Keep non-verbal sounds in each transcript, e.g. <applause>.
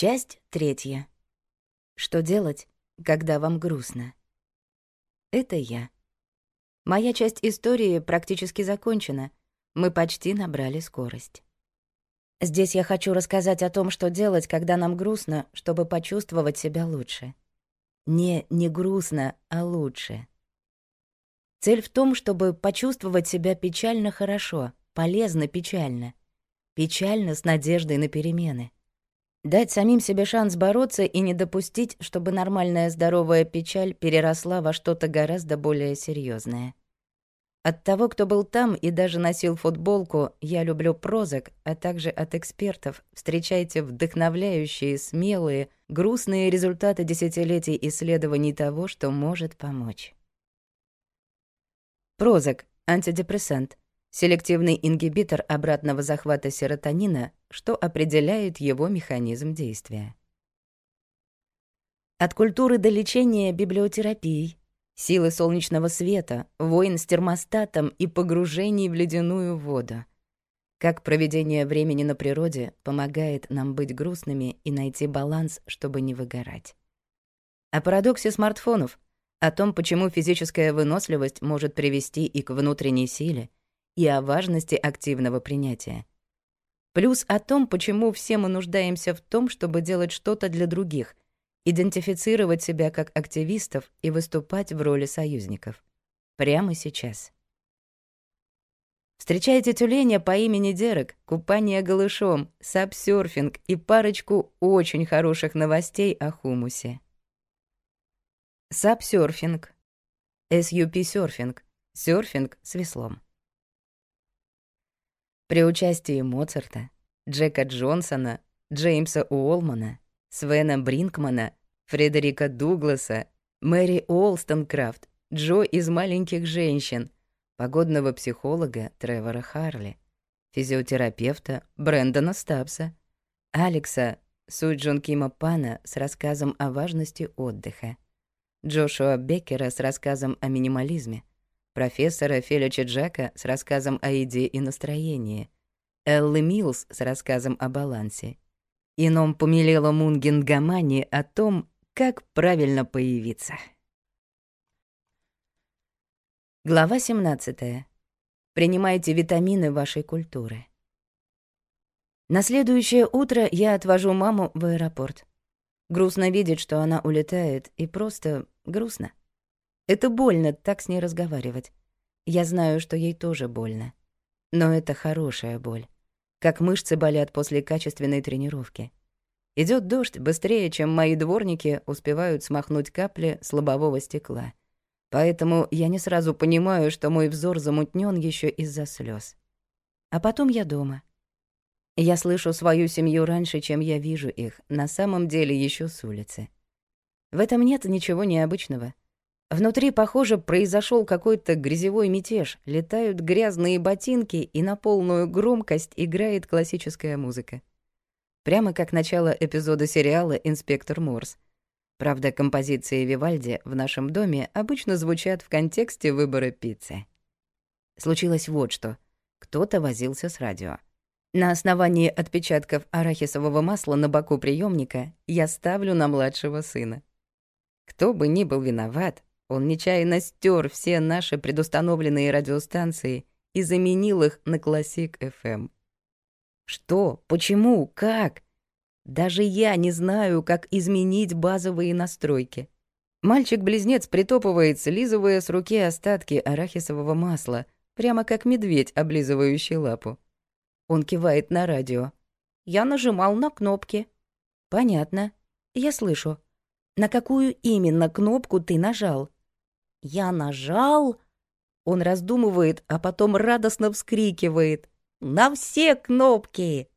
Часть третья. Что делать, когда вам грустно? Это я. Моя часть истории практически закончена. Мы почти набрали скорость. Здесь я хочу рассказать о том, что делать, когда нам грустно, чтобы почувствовать себя лучше. Не не грустно, а лучше. Цель в том, чтобы почувствовать себя печально хорошо, полезно печально. Печально с надеждой на перемены — Дать самим себе шанс бороться и не допустить, чтобы нормальная здоровая печаль переросла во что-то гораздо более серьезное. От того, кто был там и даже носил футболку «Я люблю прозок», а также от экспертов встречайте вдохновляющие, смелые, грустные результаты десятилетий исследований того, что может помочь. Прозок – антидепрессант, Селективный ингибитор обратного захвата серотонина, что определяет его механизм действия. От культуры до лечения библиотерапией, силы солнечного света, войн с термостатом и погружений в ледяную воду. Как проведение времени на природе помогает нам быть грустными и найти баланс, чтобы не выгорать. О парадоксе смартфонов, о том, почему физическая выносливость может привести и к внутренней силе, и о важности активного принятия. Плюс о том, почему все мы нуждаемся в том, чтобы делать что-то для других, идентифицировать себя как активистов и выступать в роли союзников. Прямо сейчас. Встречайте тюленя по имени Дерек, купание голышом, сапсёрфинг и парочку очень хороших новостей о хумусе. Сапсёрфинг. SUP-сёрфинг. Сёрфинг с веслом. При участии Моцарта, Джека Джонсона, Джеймса Уолмана, Свена Бринкмана, Фредерика Дугласа, Мэри Уолстонкрафт, Джо из «Маленьких женщин», погодного психолога Тревора Харли, физиотерапевта Брэндона Стабса, Алекса Суджон Кима Пана с рассказом о важности отдыха, Джошуа Беккера с рассказом о минимализме, профессора Фелича Джека с рассказом о еде и настроении, Эллы Милс с рассказом о балансе, Ином помелела Мунгенгамани о том, как правильно появиться. Глава 17. Принимайте витамины вашей культуры. На следующее утро я отвожу маму в аэропорт. Грустно видеть, что она улетает, и просто грустно. Это больно так с ней разговаривать. Я знаю, что ей тоже больно. Но это хорошая боль. Как мышцы болят после качественной тренировки. Идет дождь быстрее, чем мои дворники успевают смахнуть капли с лобового стекла. Поэтому я не сразу понимаю, что мой взор замутнен еще из-за слез. А потом я дома. Я слышу свою семью раньше, чем я вижу их, на самом деле еще с улицы. В этом нет ничего необычного — Внутри, похоже, произошел какой-то грязевой мятеж. Летают грязные ботинки, и на полную громкость играет классическая музыка. Прямо как начало эпизода сериала «Инспектор Морс». Правда, композиции Вивальди в нашем доме обычно звучат в контексте выбора пиццы. Случилось вот что. Кто-то возился с радио. На основании отпечатков арахисового масла на боку приемника я ставлю на младшего сына. Кто бы ни был виноват, он нечаянно стер все наши предустановленные радиостанции и заменил их на Классик FM. Эм. Что? Почему? Как? Даже я не знаю, как изменить базовые настройки. Мальчик-близнец притопывает, слизывая с руки остатки арахисового масла, прямо как медведь, облизывающий лапу. Он кивает на радио. «Я нажимал на кнопки». «Понятно. Я слышу. На какую именно кнопку ты нажал?» Я нажал... Он раздумывает, а потом радостно вскрикивает. «На все кнопки!»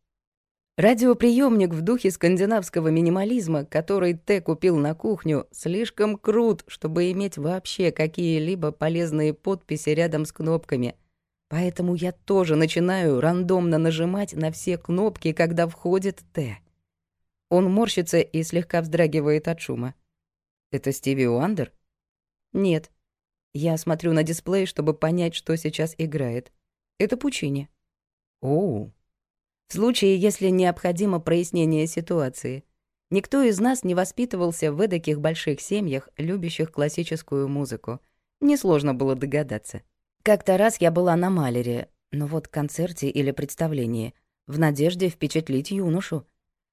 Радиоприемник в духе скандинавского минимализма, который Т купил на кухню, слишком крут, чтобы иметь вообще какие-либо полезные подписи рядом с кнопками. Поэтому я тоже начинаю рандомно нажимать на все кнопки, когда входит Т. Он морщится и слегка вздрагивает от шума. «Это Стиви Уандер?» Нет. Я смотрю на дисплей, чтобы понять, что сейчас играет. Это Пучини. О, В случае, если необходимо прояснение ситуации. Никто из нас не воспитывался в таких больших семьях, любящих классическую музыку. Несложно было догадаться. Как-то раз я была на Малере, но вот концерте или представлении, в надежде впечатлить юношу.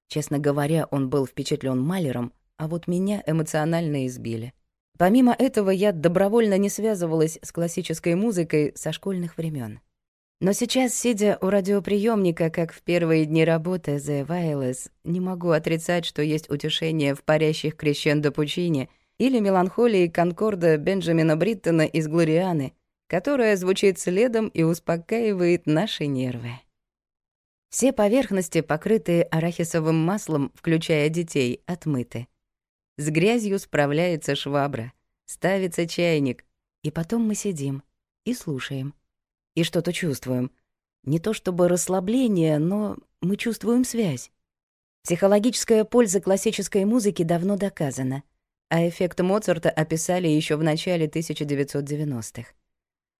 Честно говоря, он был впечатлен Малером, а вот меня эмоционально избили. Помимо этого, я добровольно не связывалась с классической музыкой со школьных времен. Но сейчас, сидя у радиоприемника, как в первые дни работы The Wireless, не могу отрицать, что есть утешение в парящих крещендо Пучини или меланхолии Конкорда Бенджамина Бриттона из «Глорианы», которая звучит следом и успокаивает наши нервы. Все поверхности, покрытые арахисовым маслом, включая детей, отмыты — с грязью справляется швабра, ставится чайник. И потом мы сидим и слушаем. И что-то чувствуем. Не то чтобы расслабление, но мы чувствуем связь. Психологическая польза классической музыки давно доказана, а эффект Моцарта описали еще в начале 1990-х.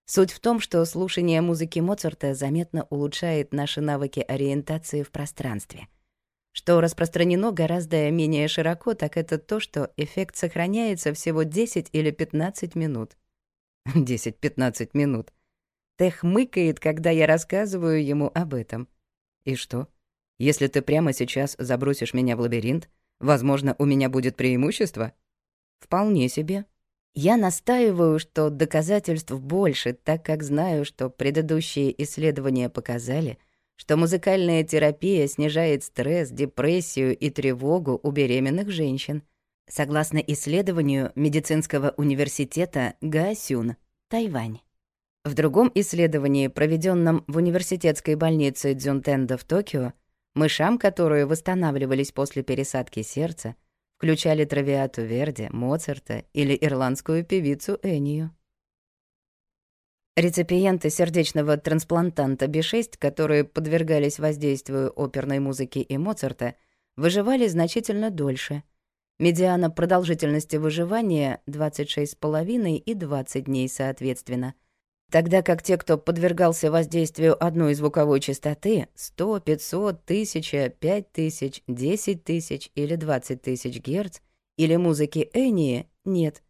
Суть в том, что слушание музыки Моцарта заметно улучшает наши навыки ориентации в пространстве — что распространено гораздо менее широко, так это то, что эффект сохраняется всего 10 или 15 минут. <laughs> 10-15 минут. Тех мыкает, когда я рассказываю ему об этом. И что? Если ты прямо сейчас забросишь меня в лабиринт, возможно, у меня будет преимущество? Вполне себе. Я настаиваю, что доказательств больше, так как знаю, что предыдущие исследования показали — что музыкальная терапия снижает стресс, депрессию и тревогу у беременных женщин. Согласно исследованию медицинского университета Гаосюн, Тайвань. В другом исследовании, проведенном в университетской больнице Дзюнтенда в Токио, мышам, которые восстанавливались после пересадки сердца, включали травиату Верди, Моцарта или ирландскую певицу Энию. Реципиенты сердечного трансплантанта B6, которые подвергались воздействию оперной музыки и Моцарта, выживали значительно дольше. Медиана продолжительности выживания 26,5 и 20 дней соответственно. Тогда как те, кто подвергался воздействию одной звуковой частоты 100, 500, 1000, 5000, 10 или 20000 тысяч Герц, или музыки Энии, нет.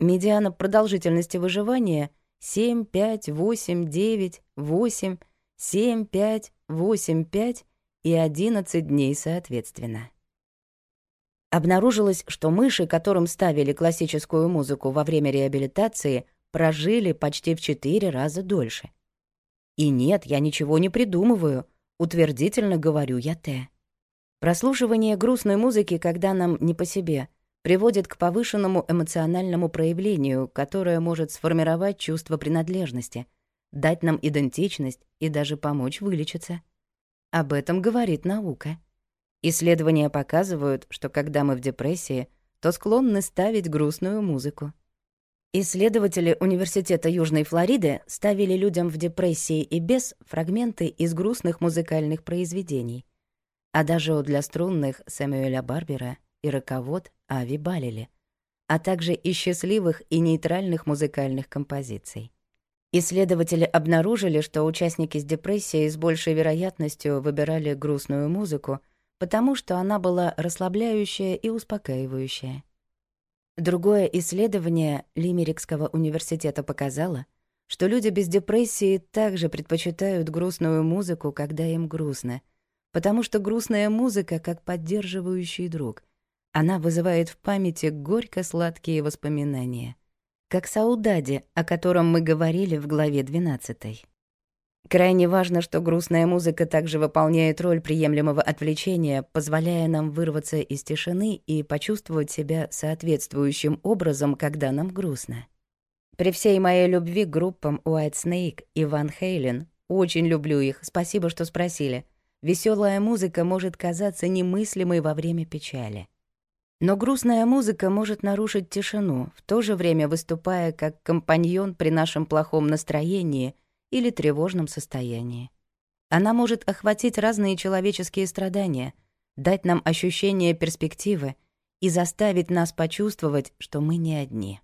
Медиана продолжительности выживания — семь, пять, восемь, девять, восемь, семь, пять, восемь, пять и одиннадцать дней соответственно. Обнаружилось, что мыши, которым ставили классическую музыку во время реабилитации, прожили почти в четыре раза дольше. И нет, я ничего не придумываю, утвердительно говорю я Т. Прослушивание грустной музыки, когда нам не по себе — приводит к повышенному эмоциональному проявлению, которое может сформировать чувство принадлежности, дать нам идентичность и даже помочь вылечиться. Об этом говорит наука. Исследования показывают, что когда мы в депрессии, то склонны ставить грустную музыку. Исследователи Университета Южной Флориды ставили людям в депрессии и без фрагменты из грустных музыкальных произведений. А даже для струнных Сэмюэля Барбера и «Роковод» Ави Балили, а также и счастливых и нейтральных музыкальных композиций. Исследователи обнаружили, что участники с депрессией с большей вероятностью выбирали грустную музыку, потому что она была расслабляющая и успокаивающая. Другое исследование Лимерикского университета показало, что люди без депрессии также предпочитают грустную музыку, когда им грустно, потому что грустная музыка как поддерживающий друг — она вызывает в памяти горько-сладкие воспоминания, как Саудади, о котором мы говорили в главе 12. Крайне важно, что грустная музыка также выполняет роль приемлемого отвлечения, позволяя нам вырваться из тишины и почувствовать себя соответствующим образом, когда нам грустно. При всей моей любви к группам White Snake и Ван Хейлен, очень люблю их, спасибо, что спросили. Веселая музыка может казаться немыслимой во время печали. Но грустная музыка может нарушить тишину, в то же время выступая как компаньон при нашем плохом настроении или тревожном состоянии. Она может охватить разные человеческие страдания, дать нам ощущение перспективы и заставить нас почувствовать, что мы не одни.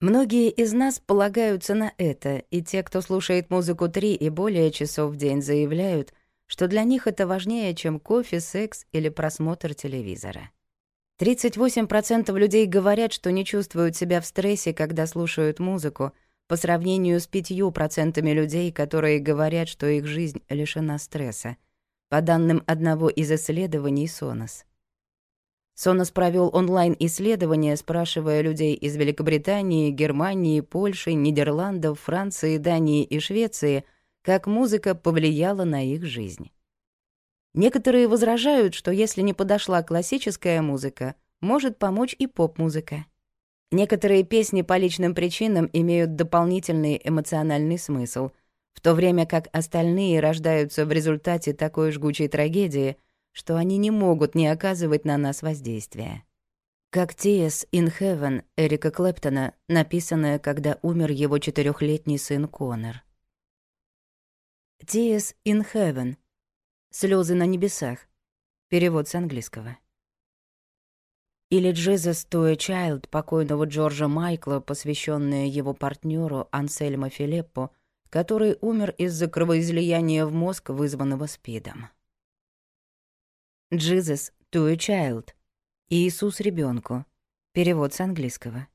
Многие из нас полагаются на это, и те, кто слушает музыку три и более часов в день, заявляют, что для них это важнее, чем кофе, секс или просмотр телевизора. 38% людей говорят, что не чувствуют себя в стрессе, когда слушают музыку, по сравнению с 5% людей, которые говорят, что их жизнь лишена стресса, по данным одного из исследований Сонос. Сонос провел онлайн-исследование, спрашивая людей из Великобритании, Германии, Польши, Нидерландов, Франции, Дании и Швеции, как музыка повлияла на их жизнь. Некоторые возражают, что если не подошла классическая музыка, может помочь и поп-музыка. Некоторые песни по личным причинам имеют дополнительный эмоциональный смысл, в то время как остальные рождаются в результате такой жгучей трагедии, что они не могут не оказывать на нас воздействия. Как «Tears in Heaven» Эрика Клэптона, написанная, когда умер его четырехлетний сын Конор. «Tears in Heaven» Слезы на небесах. Перевод с английского. Или «Jesus Туэ Чайлд покойного Джорджа Майкла, посвященная его партнеру Ансельмо Филеппо, который умер из-за кровоизлияния в мозг, вызванного СПИДом. «Jesus Туэ Чайлд, «Иисус ребенку. Перевод с английского.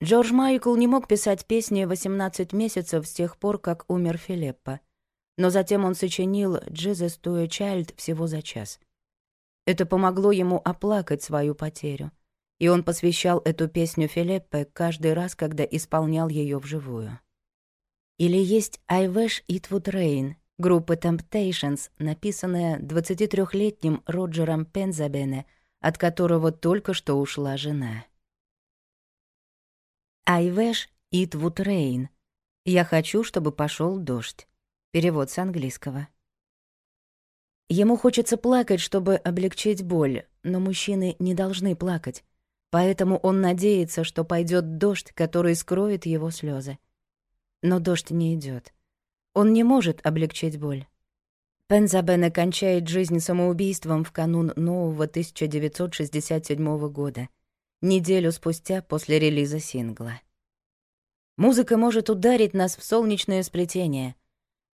Джордж Майкл не мог писать песни 18 месяцев с тех пор, как умер Филеппо но затем он сочинил «Jesus to a Child» всего за час. Это помогло ему оплакать свою потерю, и он посвящал эту песню Филиппе каждый раз, когда исполнял ее вживую. Или есть «I wish it would rain» группы Temptations, написанная 23-летним Роджером Пензабене, от которого только что ушла жена. «I wish it would rain» «Я хочу, чтобы пошел дождь». Перевод с английского. Ему хочется плакать, чтобы облегчить боль, но мужчины не должны плакать. Поэтому он надеется, что пойдет дождь, который скроет его слезы. Но дождь не идет. Он не может облегчить боль. Пензабен окончает жизнь самоубийством в канун нового 1967 года, неделю спустя после релиза сингла. Музыка может ударить нас в солнечное сплетение,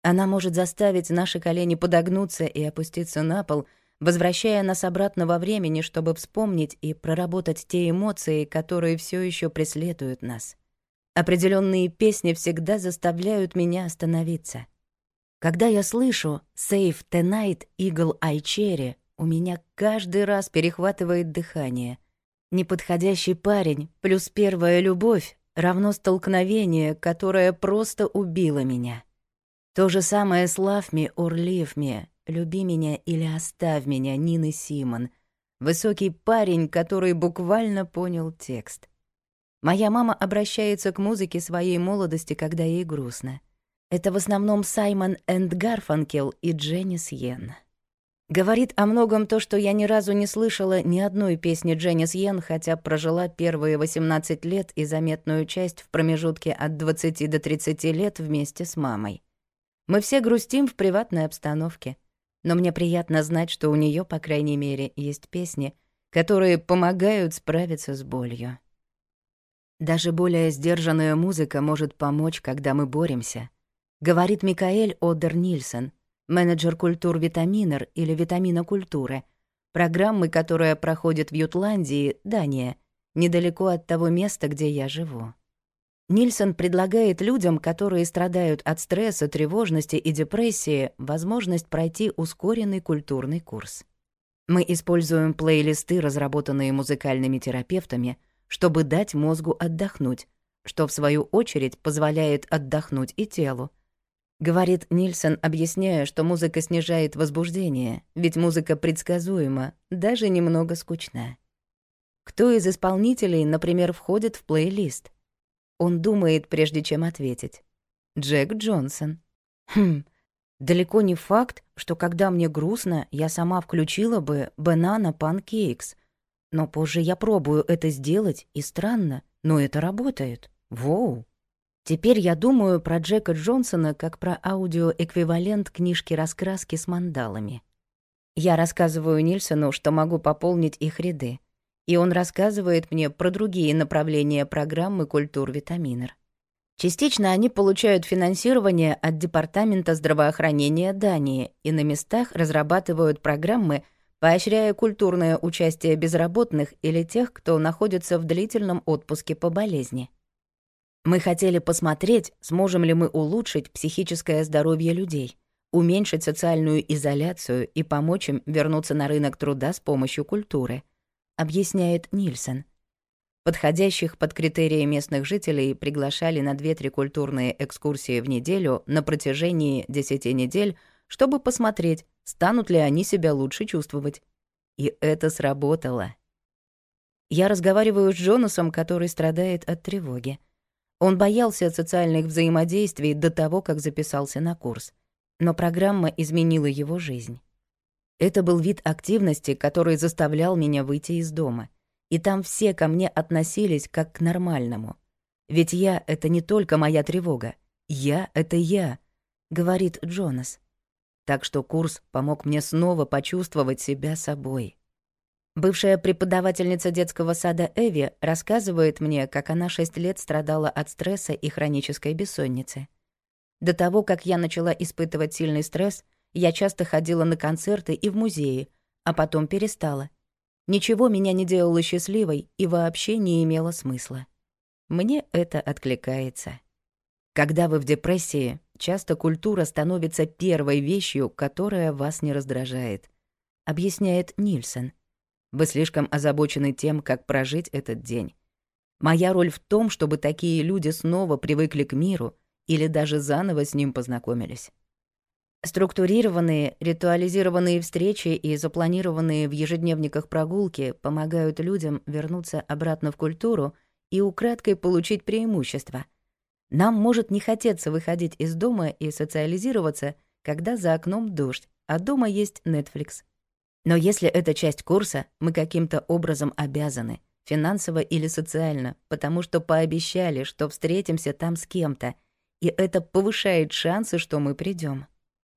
она может заставить наши колени подогнуться и опуститься на пол, возвращая нас обратно во времени, чтобы вспомнить и проработать те эмоции, которые все еще преследуют нас. Определенные песни всегда заставляют меня остановиться. Когда я слышу «Save Tonight Eagle Eye Cherry», у меня каждый раз перехватывает дыхание. Неподходящий парень плюс первая любовь равно столкновение, которое просто убило меня. То же самое «Славми, урлифми», «Люби меня или оставь меня» Нины Симон. Высокий парень, который буквально понял текст. Моя мама обращается к музыке своей молодости, когда ей грустно. Это в основном Саймон энд Гарфанкел и Дженнис Йен. Говорит о многом то, что я ни разу не слышала ни одной песни Дженнис Йен, хотя прожила первые 18 лет и заметную часть в промежутке от 20 до 30 лет вместе с мамой. Мы все грустим в приватной обстановке. Но мне приятно знать, что у нее, по крайней мере, есть песни, которые помогают справиться с болью. Даже более сдержанная музыка может помочь, когда мы боремся, говорит Микаэль Одер Нильсон, менеджер культур Витаминер или Витамина культуры, программы, которая проходит в Ютландии, Дания, недалеко от того места, где я живу. Нильсон предлагает людям, которые страдают от стресса, тревожности и депрессии, возможность пройти ускоренный культурный курс. Мы используем плейлисты, разработанные музыкальными терапевтами, чтобы дать мозгу отдохнуть, что в свою очередь позволяет отдохнуть и телу. Говорит Нильсон, объясняя, что музыка снижает возбуждение, ведь музыка предсказуема, даже немного скучна. Кто из исполнителей, например, входит в плейлист? Он думает, прежде чем ответить. Джек Джонсон. Хм, далеко не факт, что когда мне грустно, я сама включила бы «Банана Панкейкс». Но позже я пробую это сделать, и странно, но это работает. Воу. Теперь я думаю про Джека Джонсона как про аудиоэквивалент книжки-раскраски с мандалами. Я рассказываю Нильсону, что могу пополнить их ряды — и он рассказывает мне про другие направления программы «Культур Витаминер». Частично они получают финансирование от Департамента здравоохранения Дании и на местах разрабатывают программы, поощряя культурное участие безработных или тех, кто находится в длительном отпуске по болезни. Мы хотели посмотреть, сможем ли мы улучшить психическое здоровье людей, уменьшить социальную изоляцию и помочь им вернуться на рынок труда с помощью культуры — объясняет Нильсон. Подходящих под критерии местных жителей приглашали на 2-3 культурные экскурсии в неделю на протяжении 10 недель, чтобы посмотреть, станут ли они себя лучше чувствовать. И это сработало. Я разговариваю с Джонасом, который страдает от тревоги. Он боялся социальных взаимодействий до того, как записался на курс. Но программа изменила его жизнь. Это был вид активности, который заставлял меня выйти из дома. И там все ко мне относились как к нормальному. Ведь я — это не только моя тревога. Я — это я, — говорит Джонас. Так что курс помог мне снова почувствовать себя собой. Бывшая преподавательница детского сада Эви рассказывает мне, как она 6 лет страдала от стресса и хронической бессонницы. До того, как я начала испытывать сильный стресс, я часто ходила на концерты и в музеи, а потом перестала. Ничего меня не делало счастливой и вообще не имело смысла. Мне это откликается. Когда вы в депрессии, часто культура становится первой вещью, которая вас не раздражает, объясняет Нильсон. Вы слишком озабочены тем, как прожить этот день. Моя роль в том, чтобы такие люди снова привыкли к миру или даже заново с ним познакомились. Структурированные, ритуализированные встречи и запланированные в ежедневниках прогулки помогают людям вернуться обратно в культуру и украдкой получить преимущество. Нам может не хотеться выходить из дома и социализироваться, когда за окном дождь, а дома есть Netflix. Но если это часть курса, мы каким-то образом обязаны, финансово или социально, потому что пообещали, что встретимся там с кем-то, и это повышает шансы, что мы придем.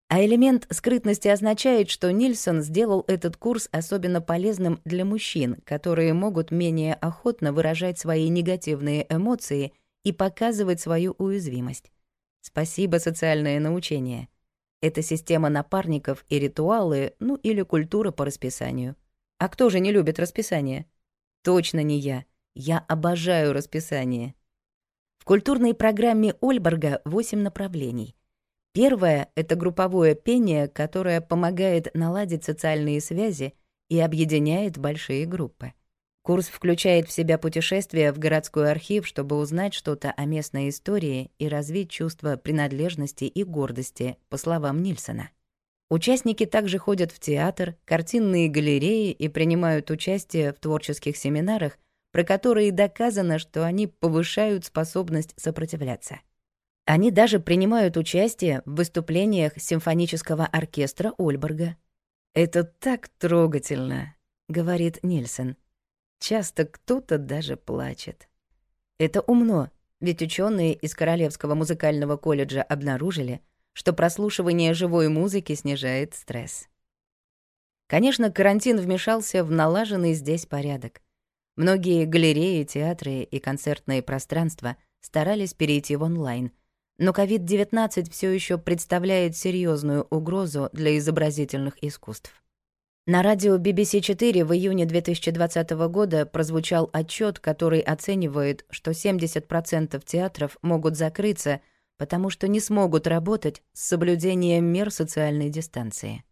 А элемент скрытности означает, что Нильсон сделал этот курс особенно полезным для мужчин, которые могут менее охотно выражать свои негативные эмоции и показывать свою уязвимость. Спасибо, социальное научение. Это система напарников и ритуалы, ну или культура по расписанию. А кто же не любит расписание? Точно не я. Я обожаю расписание. В культурной программе Ольберга 8 направлений. Первое — это групповое пение, которое помогает наладить социальные связи и объединяет большие группы. Курс включает в себя путешествие в городской архив, чтобы узнать что-то о местной истории и развить чувство принадлежности и гордости, по словам Нильсона. Участники также ходят в театр, картинные галереи и принимают участие в творческих семинарах, про которые доказано, что они повышают способность сопротивляться. Они даже принимают участие в выступлениях симфонического оркестра Ольберга. «Это так трогательно», — говорит Нильсон. «Часто кто-то даже плачет». Это умно, ведь ученые из Королевского музыкального колледжа обнаружили, что прослушивание живой музыки снижает стресс. Конечно, карантин вмешался в налаженный здесь порядок. Многие галереи, театры и концертные пространства старались перейти в онлайн — но COVID-19 все еще представляет серьезную угрозу для изобразительных искусств. На радио BBC4 в июне 2020 года прозвучал отчет, который оценивает, что 70% театров могут закрыться, потому что не смогут работать с соблюдением мер социальной дистанции.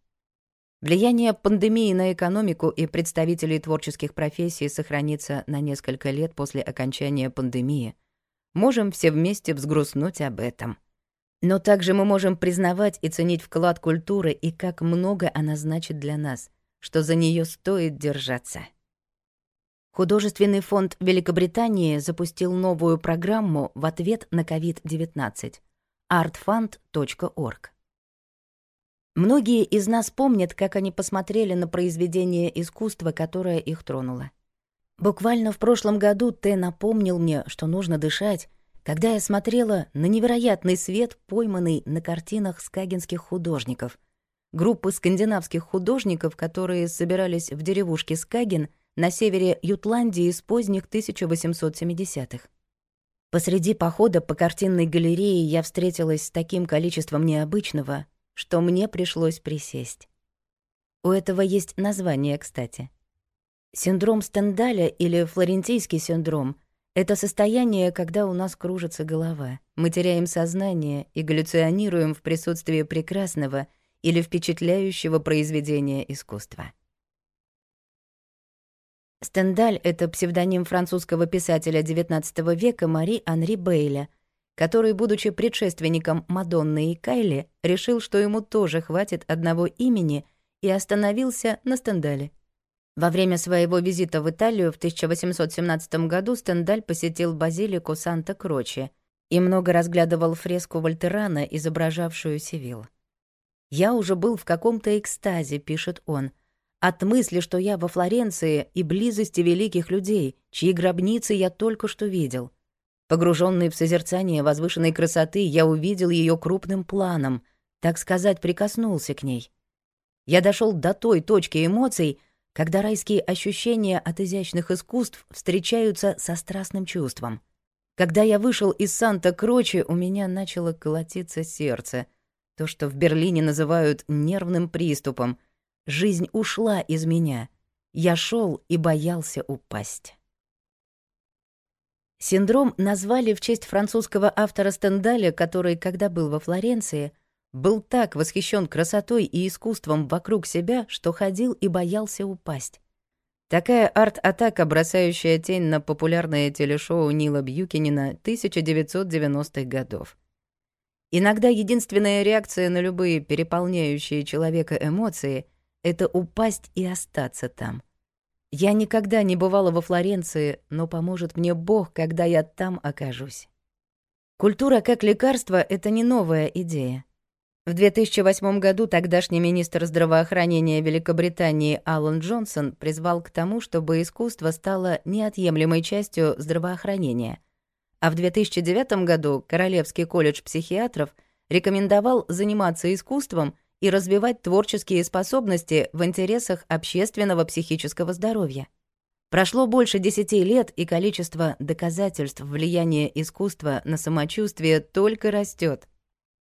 Влияние пандемии на экономику и представителей творческих профессий сохранится на несколько лет после окончания пандемии – можем все вместе взгрустнуть об этом. Но также мы можем признавать и ценить вклад культуры и как много она значит для нас, что за нее стоит держаться. Художественный фонд Великобритании запустил новую программу в ответ на COVID-19 artfund.org. Многие из нас помнят, как они посмотрели на произведение искусства, которое их тронуло. Буквально в прошлом году ты напомнил мне, что нужно дышать, когда я смотрела на невероятный свет, пойманный на картинах скагенских художников. Группы скандинавских художников, которые собирались в деревушке Скаген на севере Ютландии с поздних 1870-х. Посреди похода по картинной галерее я встретилась с таким количеством необычного, что мне пришлось присесть. У этого есть название, кстати — Синдром Стендаля или флорентийский синдром — это состояние, когда у нас кружится голова, мы теряем сознание и галлюционируем в присутствии прекрасного или впечатляющего произведения искусства. Стендаль — это псевдоним французского писателя XIX века Мари Анри Бейля, который, будучи предшественником Мадонны и Кайли, решил, что ему тоже хватит одного имени и остановился на Стендале — во время своего визита в Италию в 1817 году Стендаль посетил базилику Санта-Кроче и много разглядывал фреску Вольтерана, изображавшую Севил. «Я уже был в каком-то экстазе», — пишет он, — «от мысли, что я во Флоренции и близости великих людей, чьи гробницы я только что видел. Погруженный в созерцание возвышенной красоты, я увидел ее крупным планом, так сказать, прикоснулся к ней. Я дошел до той точки эмоций, — когда райские ощущения от изящных искусств встречаются со страстным чувством. Когда я вышел из Санта-Крочи, у меня начало колотиться сердце. То, что в Берлине называют нервным приступом. Жизнь ушла из меня. Я шел и боялся упасть. Синдром назвали в честь французского автора Стендаля, который, когда был во Флоренции, — был так восхищен красотой и искусством вокруг себя, что ходил и боялся упасть. Такая арт-атака, бросающая тень на популярное телешоу Нила Бьюкинина 1990-х годов. Иногда единственная реакция на любые переполняющие человека эмоции — это упасть и остаться там. Я никогда не бывала во Флоренции, но поможет мне Бог, когда я там окажусь. Культура как лекарство — это не новая идея. В 2008 году тогдашний министр здравоохранения Великобритании Алан Джонсон призвал к тому, чтобы искусство стало неотъемлемой частью здравоохранения. А в 2009 году Королевский колледж психиатров рекомендовал заниматься искусством и развивать творческие способности в интересах общественного психического здоровья. Прошло больше 10 лет, и количество доказательств влияния искусства на самочувствие только растет.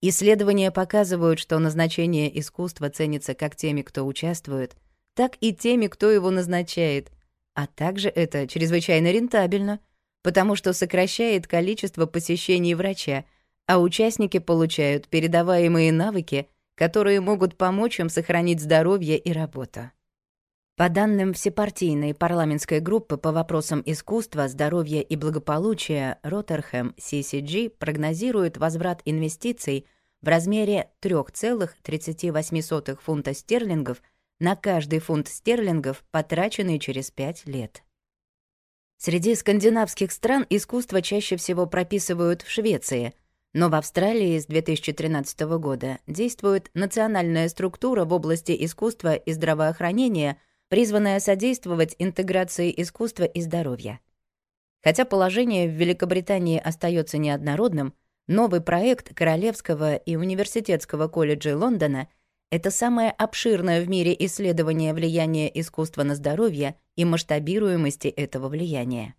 Исследования показывают, что назначение искусства ценится как теми, кто участвует, так и теми, кто его назначает. А также это чрезвычайно рентабельно, потому что сокращает количество посещений врача, а участники получают передаваемые навыки, которые могут помочь им сохранить здоровье и работу. По данным всепартийной парламентской группы по вопросам искусства, здоровья и благополучия Роттерхэм CCG прогнозирует возврат инвестиций в размере 3,38 фунта стерлингов на каждый фунт стерлингов, потраченный через 5 лет. Среди скандинавских стран искусство чаще всего прописывают в Швеции, но в Австралии с 2013 года действует национальная структура в области искусства и здравоохранения – призванная содействовать интеграции искусства и здоровья. Хотя положение в Великобритании остается неоднородным, новый проект Королевского и Университетского колледжа Лондона — это самое обширное в мире исследование влияния искусства на здоровье и масштабируемости этого влияния.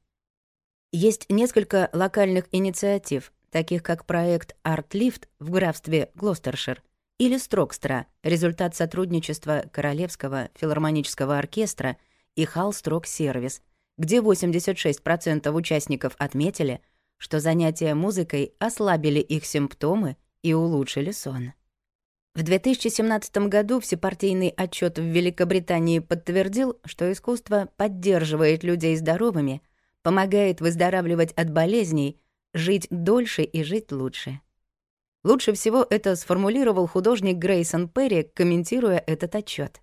Есть несколько локальных инициатив, таких как проект «Артлифт» в графстве Глостершир — или Строкстра, результат сотрудничества Королевского филармонического оркестра и Хал Строк Сервис, где 86% участников отметили, что занятия музыкой ослабили их симптомы и улучшили сон. В 2017 году всепартийный отчет в Великобритании подтвердил, что искусство поддерживает людей здоровыми, помогает выздоравливать от болезней, жить дольше и жить лучше. Лучше всего это сформулировал художник Грейсон Перри, комментируя этот отчет.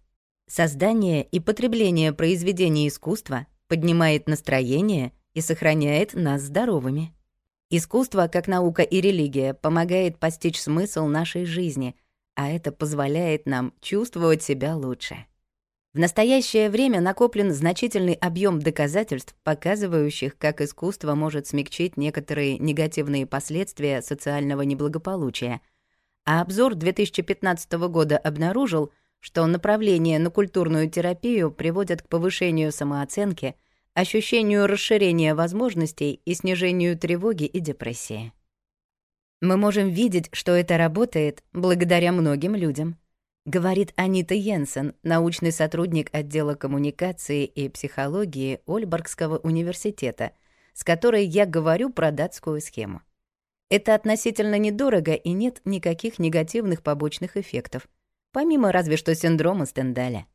Создание и потребление произведений искусства поднимает настроение и сохраняет нас здоровыми. Искусство, как наука и религия, помогает постичь смысл нашей жизни, а это позволяет нам чувствовать себя лучше. В настоящее время накоплен значительный объем доказательств, показывающих, как искусство может смягчить некоторые негативные последствия социального неблагополучия. А обзор 2015 года обнаружил, что направления на культурную терапию приводят к повышению самооценки, ощущению расширения возможностей и снижению тревоги и депрессии. Мы можем видеть, что это работает благодаря многим людям — Говорит Анита Йенсен, научный сотрудник отдела коммуникации и психологии Ольборгского университета, с которой я говорю про датскую схему. Это относительно недорого и нет никаких негативных побочных эффектов, помимо разве что синдрома Стендаля.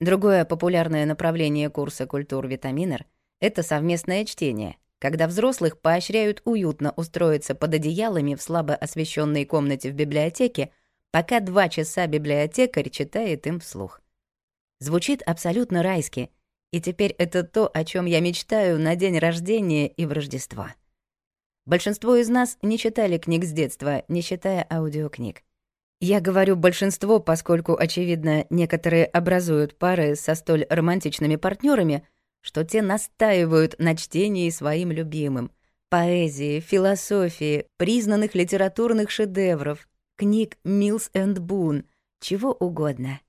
Другое популярное направление курса культур витаминер — это совместное чтение, когда взрослых поощряют уютно устроиться под одеялами в слабо освещенной комнате в библиотеке, пока два часа библиотекарь читает им вслух. Звучит абсолютно райски, и теперь это то, о чем я мечтаю на день рождения и в Рождество. Большинство из нас не читали книг с детства, не считая аудиокниг. Я говорю «большинство», поскольку, очевидно, некоторые образуют пары со столь романтичными партнерами, что те настаивают на чтении своим любимым — поэзии, философии, признанных литературных шедевров, книг Милс энд Бун, чего угодно.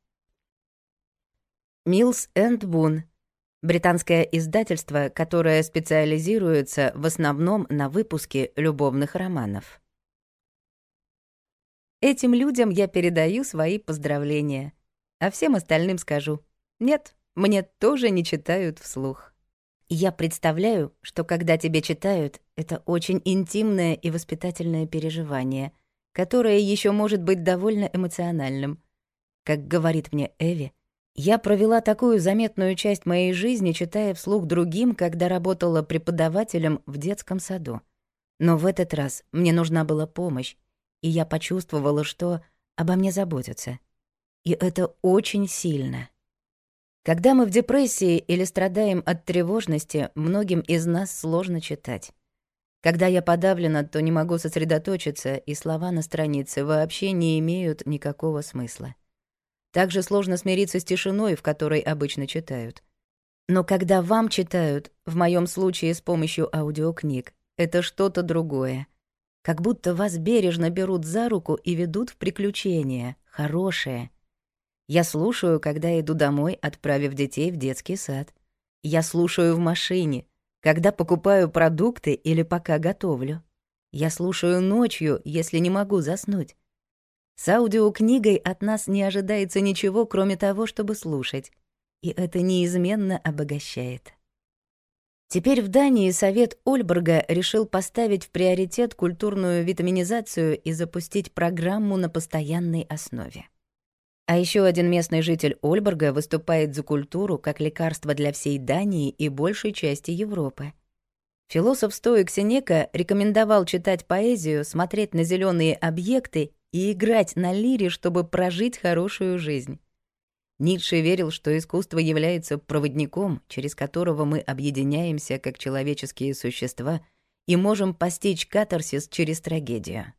Милс энд Бун — британское издательство, которое специализируется в основном на выпуске любовных романов. Этим людям я передаю свои поздравления, а всем остальным скажу. Нет, мне тоже не читают вслух. Я представляю, что когда тебе читают, это очень интимное и воспитательное переживание, которое еще может быть довольно эмоциональным. Как говорит мне Эви, я провела такую заметную часть моей жизни, читая вслух другим, когда работала преподавателем в детском саду. Но в этот раз мне нужна была помощь, и я почувствовала, что обо мне заботятся. И это очень сильно. Когда мы в депрессии или страдаем от тревожности, многим из нас сложно читать. Когда я подавлена, то не могу сосредоточиться, и слова на странице вообще не имеют никакого смысла. Также сложно смириться с тишиной, в которой обычно читают. Но когда вам читают, в моем случае с помощью аудиокниг, это что-то другое. Как будто вас бережно берут за руку и ведут в приключения, хорошее. Я слушаю, когда иду домой, отправив детей в детский сад. Я слушаю в машине, когда покупаю продукты или пока готовлю. Я слушаю ночью, если не могу заснуть. С аудиокнигой от нас не ожидается ничего, кроме того, чтобы слушать. И это неизменно обогащает. Теперь в Дании Совет Ольберга решил поставить в приоритет культурную витаминизацию и запустить программу на постоянной основе. А еще один местный житель Ольберга выступает за культуру как лекарство для всей Дании и большей части Европы. Философ-стоик Сенека рекомендовал читать поэзию, смотреть на зеленые объекты и играть на лире, чтобы прожить хорошую жизнь. Ницше верил, что искусство является проводником, через которого мы объединяемся как человеческие существа и можем постичь катарсис через трагедию.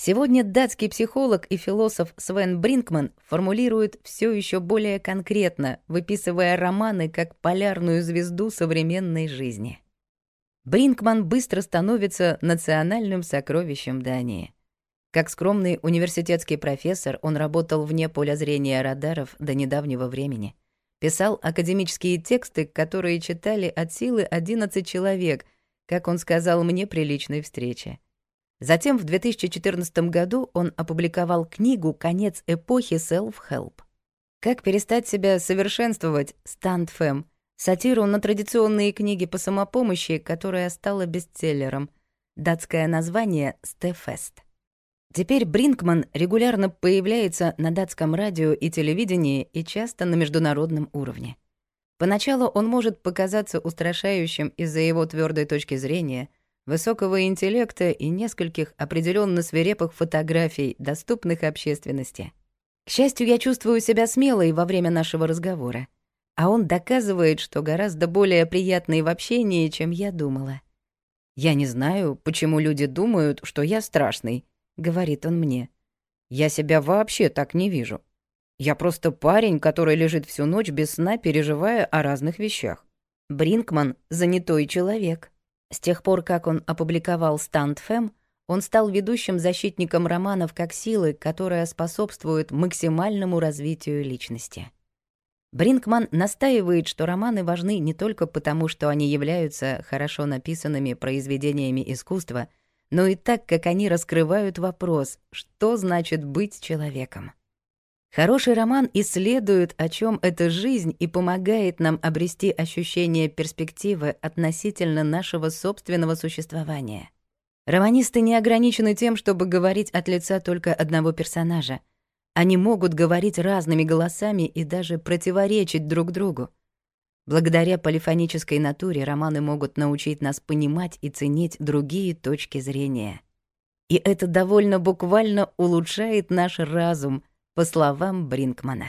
Сегодня датский психолог и философ Свен Бринкман формулирует все еще более конкретно, выписывая романы как полярную звезду современной жизни. Бринкман быстро становится национальным сокровищем Дании. Как скромный университетский профессор он работал вне поля зрения радаров до недавнего времени. Писал академические тексты, которые читали от силы 11 человек, как он сказал мне при личной встрече. Затем в 2014 году он опубликовал книгу «Конец эпохи Self-Help». «Как перестать себя совершенствовать» Стандфэм, сатиру на традиционные книги по самопомощи, которая стала бестселлером. Датское название «Стефест». Теперь Бринкман регулярно появляется на датском радио и телевидении и часто на международном уровне. Поначалу он может показаться устрашающим из-за его твердой точки зрения — высокого интеллекта и нескольких определенно свирепых фотографий, доступных общественности. К счастью, я чувствую себя смелой во время нашего разговора, а он доказывает, что гораздо более приятный в общении, чем я думала. «Я не знаю, почему люди думают, что я страшный», — говорит он мне. «Я себя вообще так не вижу. Я просто парень, который лежит всю ночь без сна, переживая о разных вещах. Бринкман — занятой человек. С тех пор, как он опубликовал «Стандфэм», он стал ведущим защитником романов как силы, которая способствует максимальному развитию личности. Бринкман настаивает, что романы важны не только потому, что они являются хорошо написанными произведениями искусства, но и так, как они раскрывают вопрос, что значит быть человеком. Хороший роман исследует, о чем эта жизнь, и помогает нам обрести ощущение перспективы относительно нашего собственного существования. Романисты не ограничены тем, чтобы говорить от лица только одного персонажа. Они могут говорить разными голосами и даже противоречить друг другу. Благодаря полифонической натуре романы могут научить нас понимать и ценить другие точки зрения. И это довольно буквально улучшает наш разум, по словам Бринкмана.